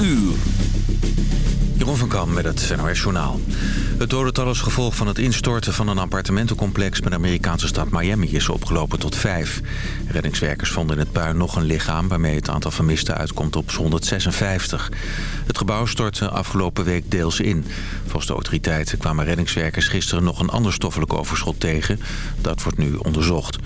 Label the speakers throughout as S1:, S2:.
S1: uur.
S2: Jeroen Met het NOS Journaal. Het dodental als gevolg van het instorten van een appartementencomplex... bij de Amerikaanse stad Miami is opgelopen tot vijf. Reddingswerkers vonden in het puin nog een lichaam... waarmee het aantal vermisten uitkomt op 156. Het gebouw stortte afgelopen week deels in. Volgens de autoriteiten kwamen reddingswerkers gisteren nog een ander stoffelijk overschot tegen. Dat wordt nu onderzocht.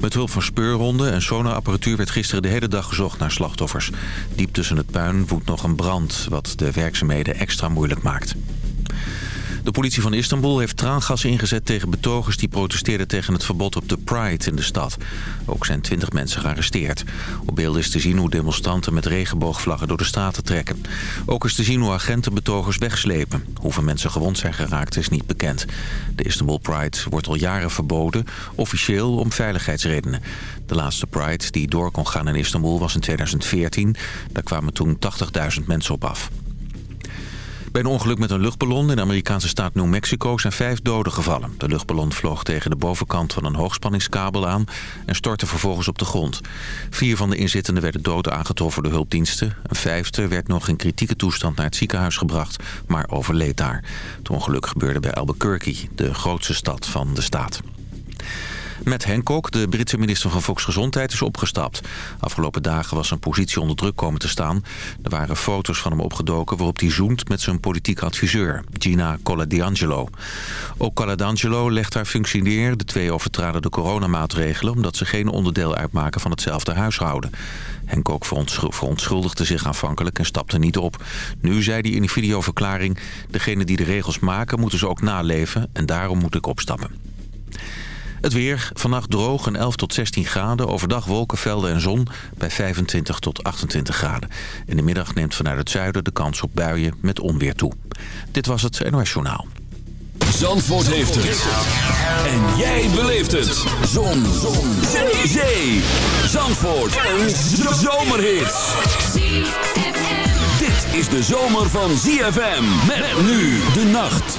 S2: Met hulp van speurhonden en sonarapparatuur werd gisteren de hele dag gezocht naar slachtoffers. Diep tussen het puin woedt nog een brand, wat de werkzaamheden extra moeilijk maakt. De politie van Istanbul heeft traangas ingezet tegen betogers... die protesteerden tegen het verbod op de Pride in de stad. Ook zijn twintig mensen gearresteerd. Op beelden is te zien hoe demonstranten met regenboogvlaggen door de straten trekken. Ook is te zien hoe agenten betogers wegslepen. Hoeveel mensen gewond zijn geraakt is niet bekend. De Istanbul Pride wordt al jaren verboden, officieel om veiligheidsredenen. De laatste Pride die door kon gaan in Istanbul was in 2014. Daar kwamen toen 80.000 mensen op af. Bij een ongeluk met een luchtballon in de Amerikaanse staat New Mexico zijn vijf doden gevallen. De luchtballon vloog tegen de bovenkant van een hoogspanningskabel aan en stortte vervolgens op de grond. Vier van de inzittenden werden dood aangetroffen door hulpdiensten. Een vijfde werd nog in kritieke toestand naar het ziekenhuis gebracht, maar overleed daar. Het ongeluk gebeurde bij Albuquerque, de grootste stad van de staat. Matt Hancock, de Britse minister van Volksgezondheid, is opgestapt. Afgelopen dagen was zijn positie onder druk komen te staan. Er waren foto's van hem opgedoken waarop hij zoent met zijn politieke adviseur, Gina Coladiangelo. Ook Coladiangelo legt haar functie neer. De twee overtraden de coronamaatregelen omdat ze geen onderdeel uitmaken van hetzelfde huishouden. Hancock verontschuldigde zich aanvankelijk en stapte niet op. Nu zei hij in een videoverklaring... degene die de regels maken moeten ze ook naleven en daarom moet ik opstappen. Het weer, vannacht droog en 11 tot 16 graden. Overdag wolkenvelden en zon bij 25 tot 28 graden. In de middag neemt vanuit het zuiden de kans op buien met onweer toe. Dit was het NOS Journaal.
S1: Zandvoort heeft het. En jij beleeft het. Zon. zon. Zee. Zee. Zandvoort. Een zomerhit. Dit is de zomer van ZFM. Met nu de nacht.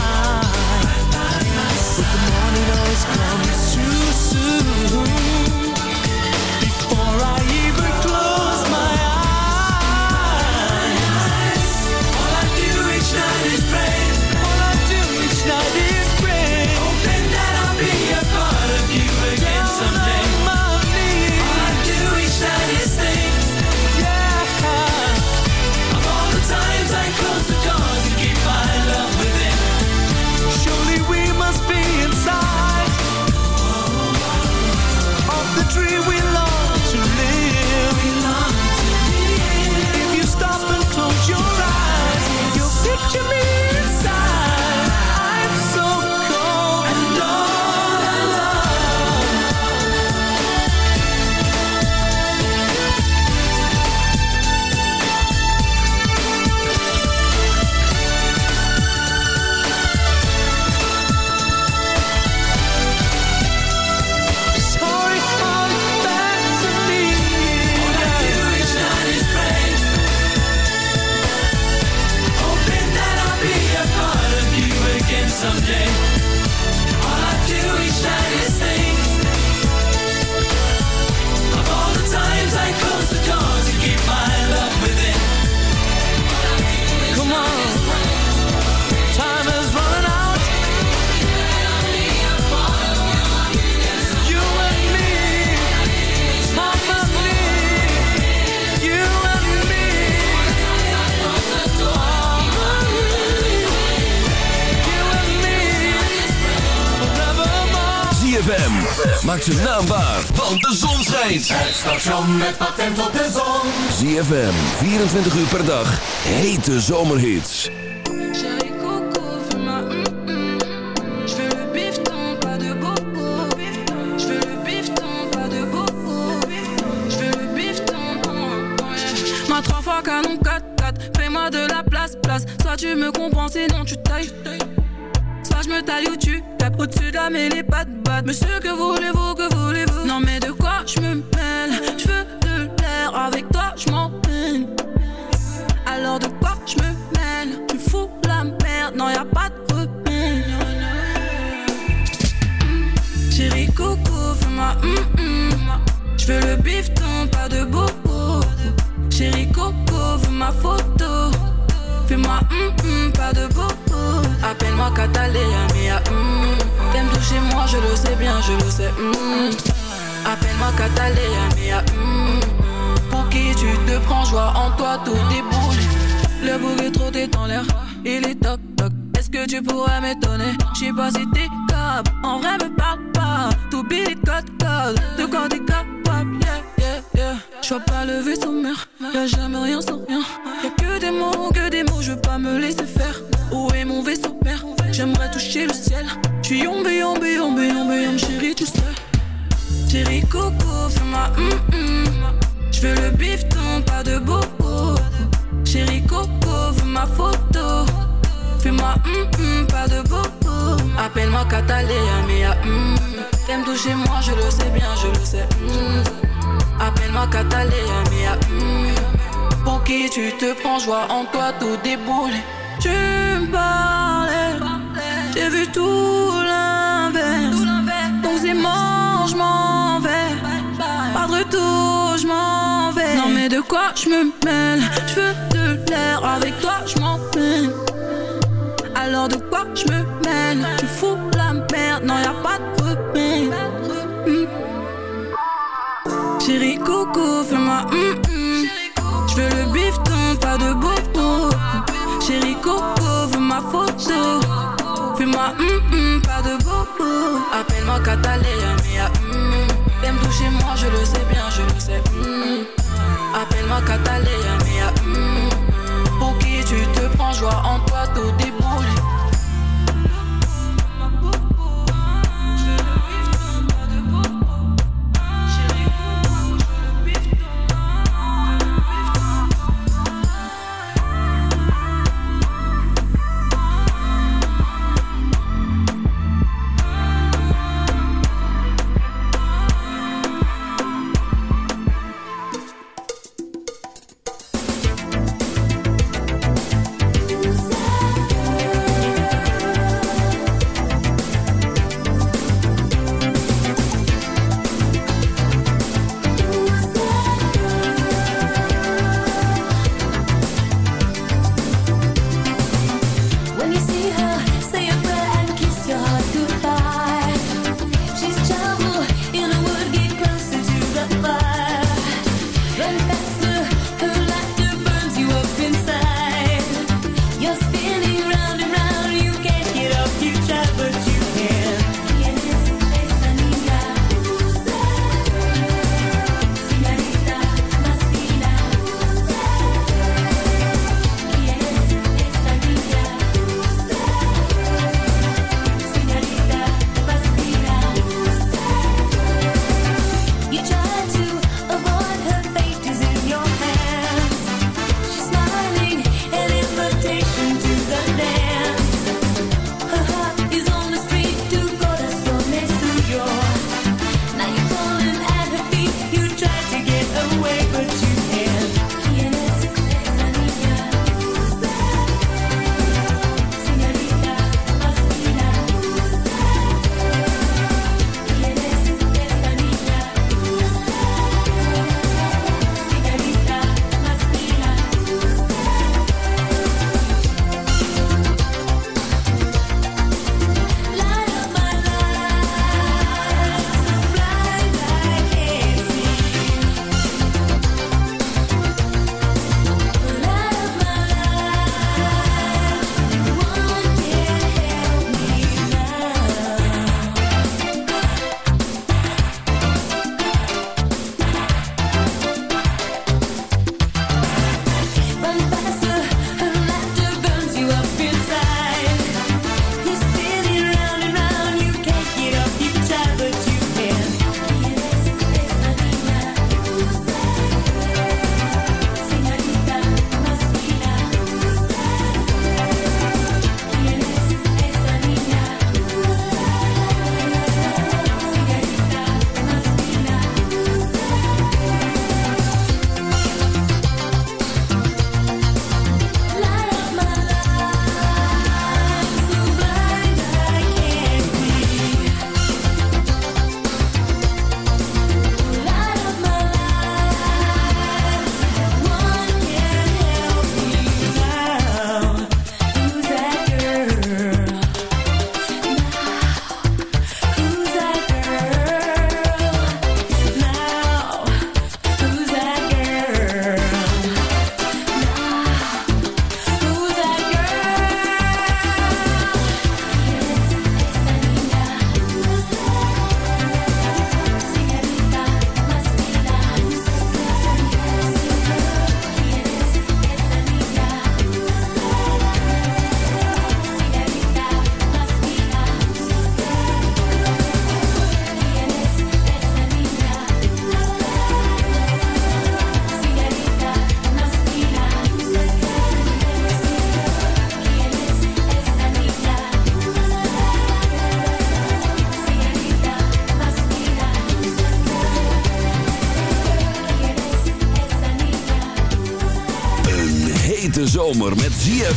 S3: met patent op de zon.
S1: ZFM, 24 uur per dag. Hete zomerhits.
S4: Chérie Coco, fais-moi hum hum. Je veux le bifton, pas de bobo. Je veux le bifton, pas de bobo. Je veux le bifton, hum, ouais. Ma trois fois canon 4-4, fais-moi de la place, place. Soit tu me comprends, sinon tu tailles. Soit je me taille ou tu tapes au-dessus de la mêlée, pas de batte. Monsieur, que voulez-vous je le sais hum Appelle-moi Catalina, mia hum pour qui tu te prends, joie en toi, tout déboule. Le bouc est trop dans l'air, il est toc toc. Est-ce que tu pourrais m'étonner? J'sais pas si t'es capable, en vrai me parle pas. Tout billet code code, de quoi t'es capable, yeah, yeah, yeah. J'vois pas le vaisseau mère, y'a jamais rien sans rien. Y'a que des mots, que des mots, je veux pas me laisser faire. Où est mon vaisseau père? J'aimerais toucher le ciel. J'suis yombe, yombe, yombe, yombe, yombe, chérie, tu sais. Chérie Coco, fais-moi hum hum. Je veux le bifton, pas de bobo. Chérie Coco, veux ma photo. Fais-moi hum hum, pas de bobo. Appelle-moi Catalina, mia hum. T'aimes toucher moi, je le sais bien, je le sais. hum. Appelle-moi Catalina, mia hum. Pour qui tu te prends, joie en toi, tout déboule. Tu me parlais
S5: J'ai vu tout l'inverse. Donc c'est mort, je m'en vais. Pas de retour, je m'en vais. Non mais de quoi je me mêle? Je veux de l'air, avec toi je m'en peine. Alors de quoi je me mêle? Tu fous la merde, non y a pas de remède. Hmm. Chérie coco, fais-moi hum coco, veux ma photo. Fais-moi hum hum, pas de bobo. Appelle-moi Catalina, mais hum. T'aimes toucher moi, je le sais bien, je le sais. hum. Appelle-moi Catalina, mais hum. Pour qui tu te prends, joie en toi, tout déboule.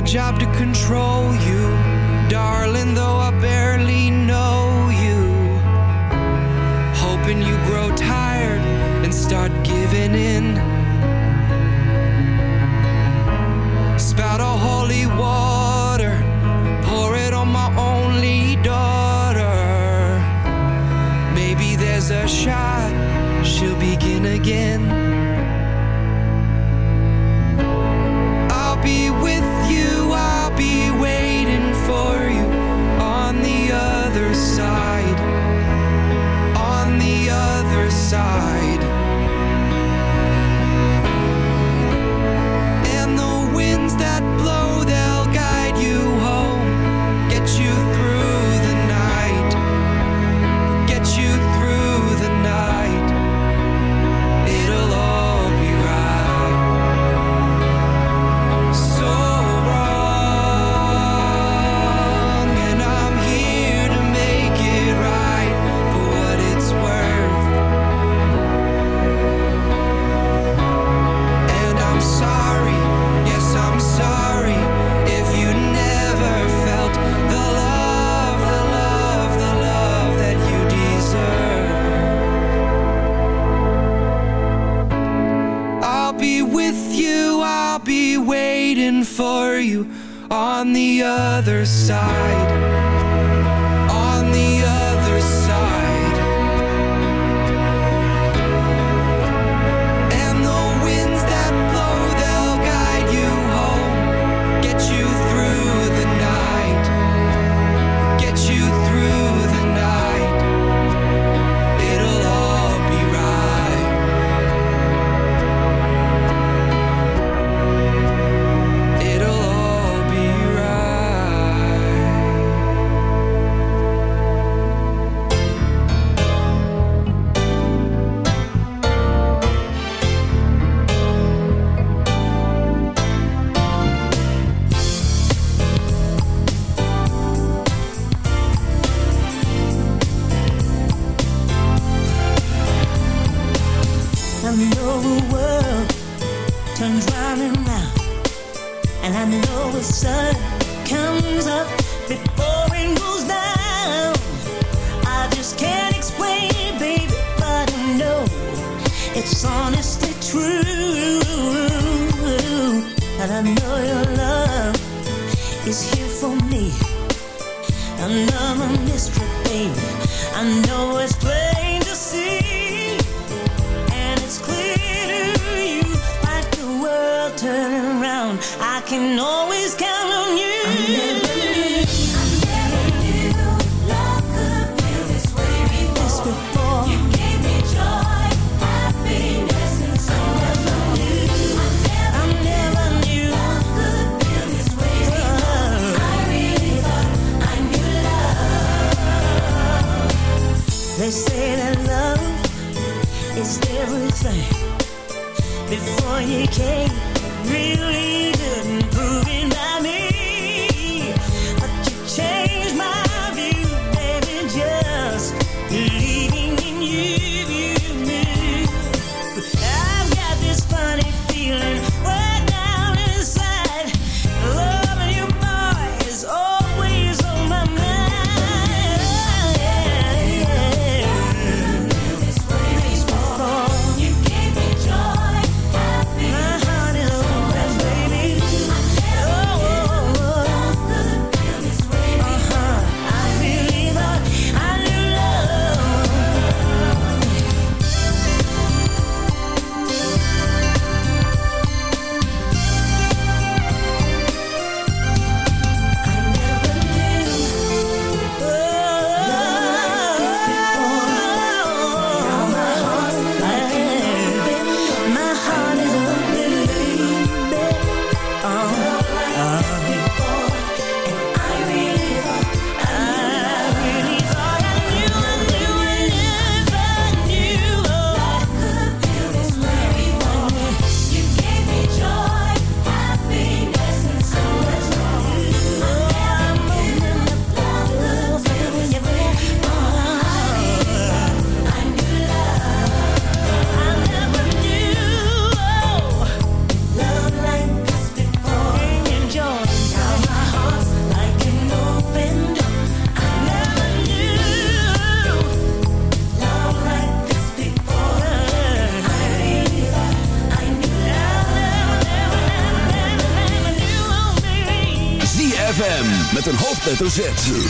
S6: my
S5: job to control you, darling, though I barely know you. Hoping you grow tired and start giving in. Spout a whole other side.
S1: Hoofdletter.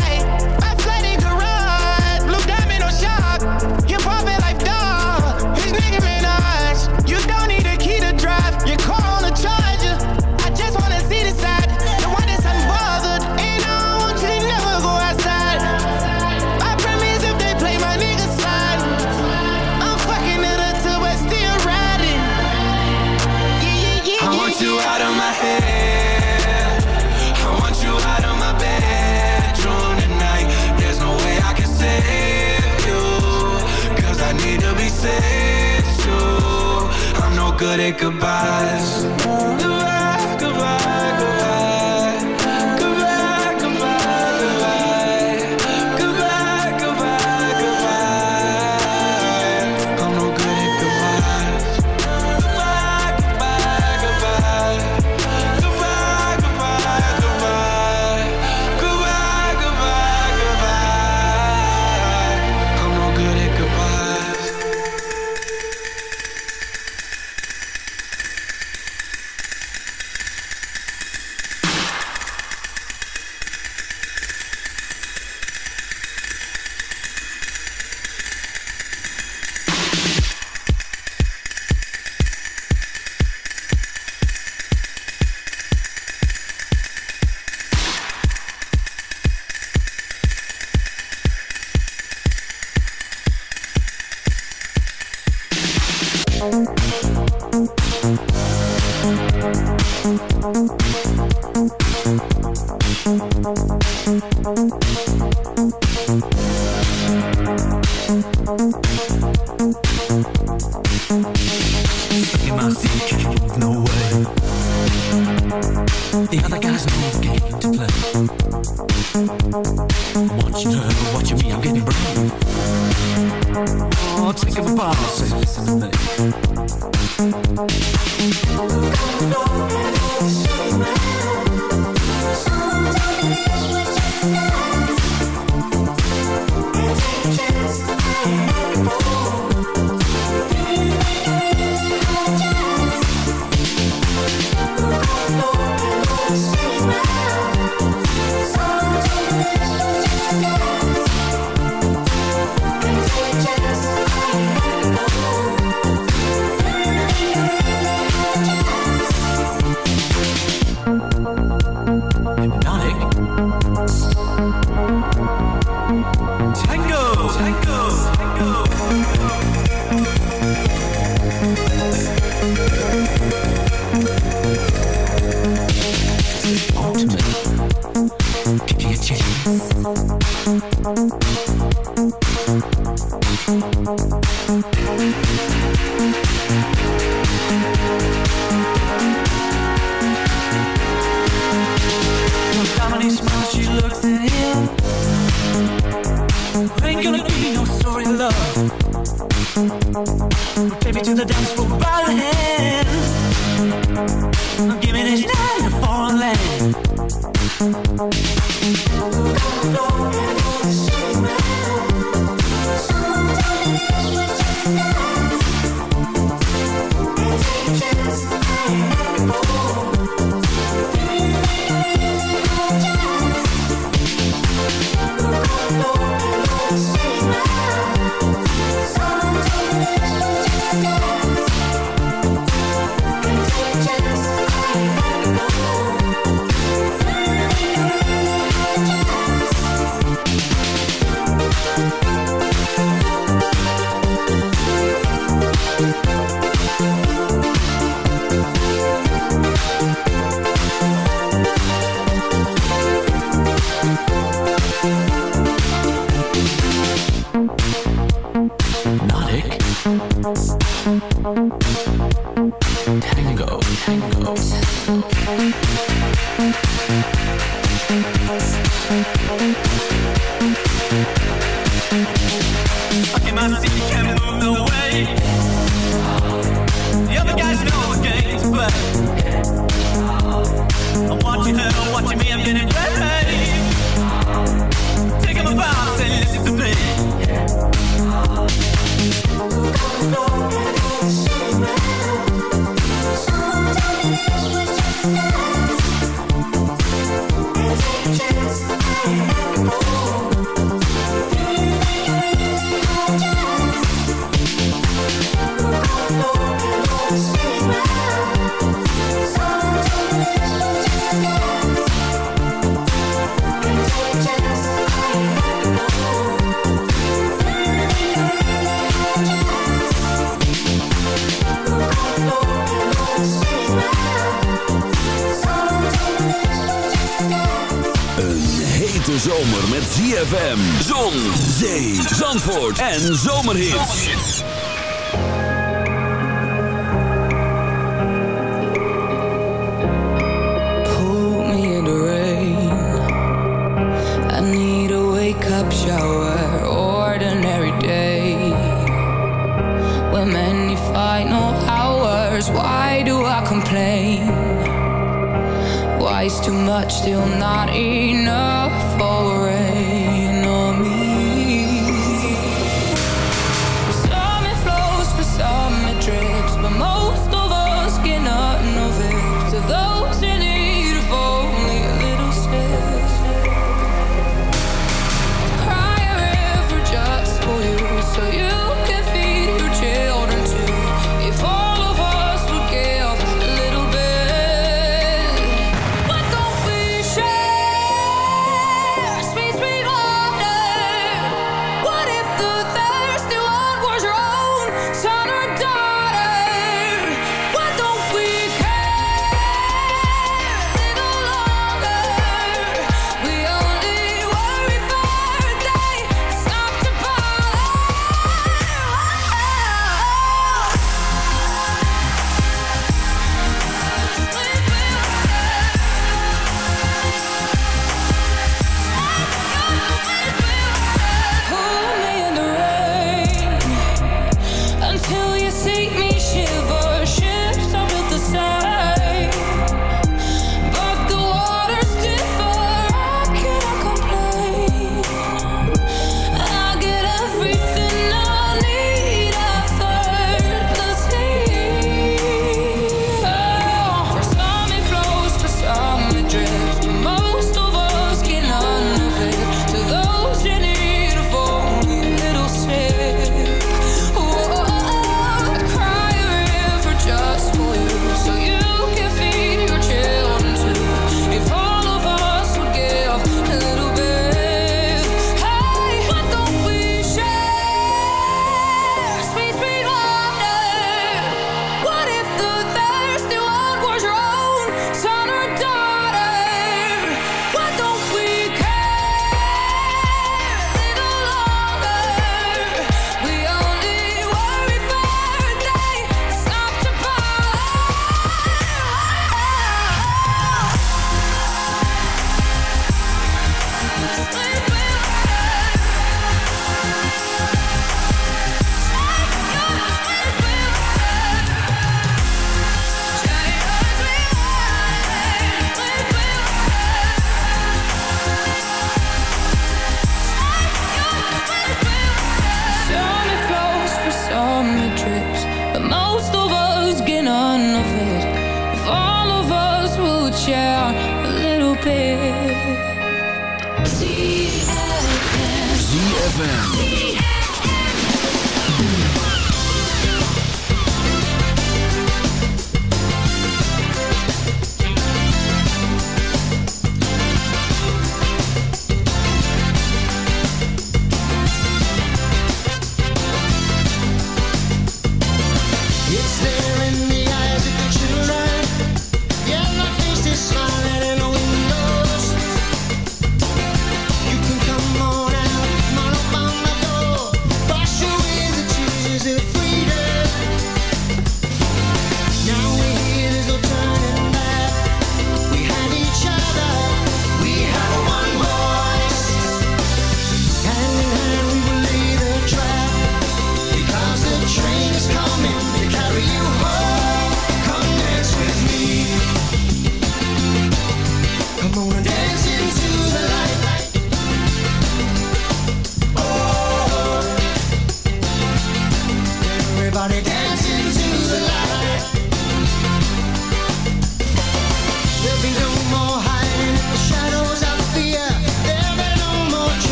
S7: Good at goodbyes.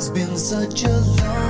S8: It's
S9: been such a long